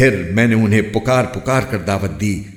फिर मैंने उन्हें पुकार पुकार कर दावत दी।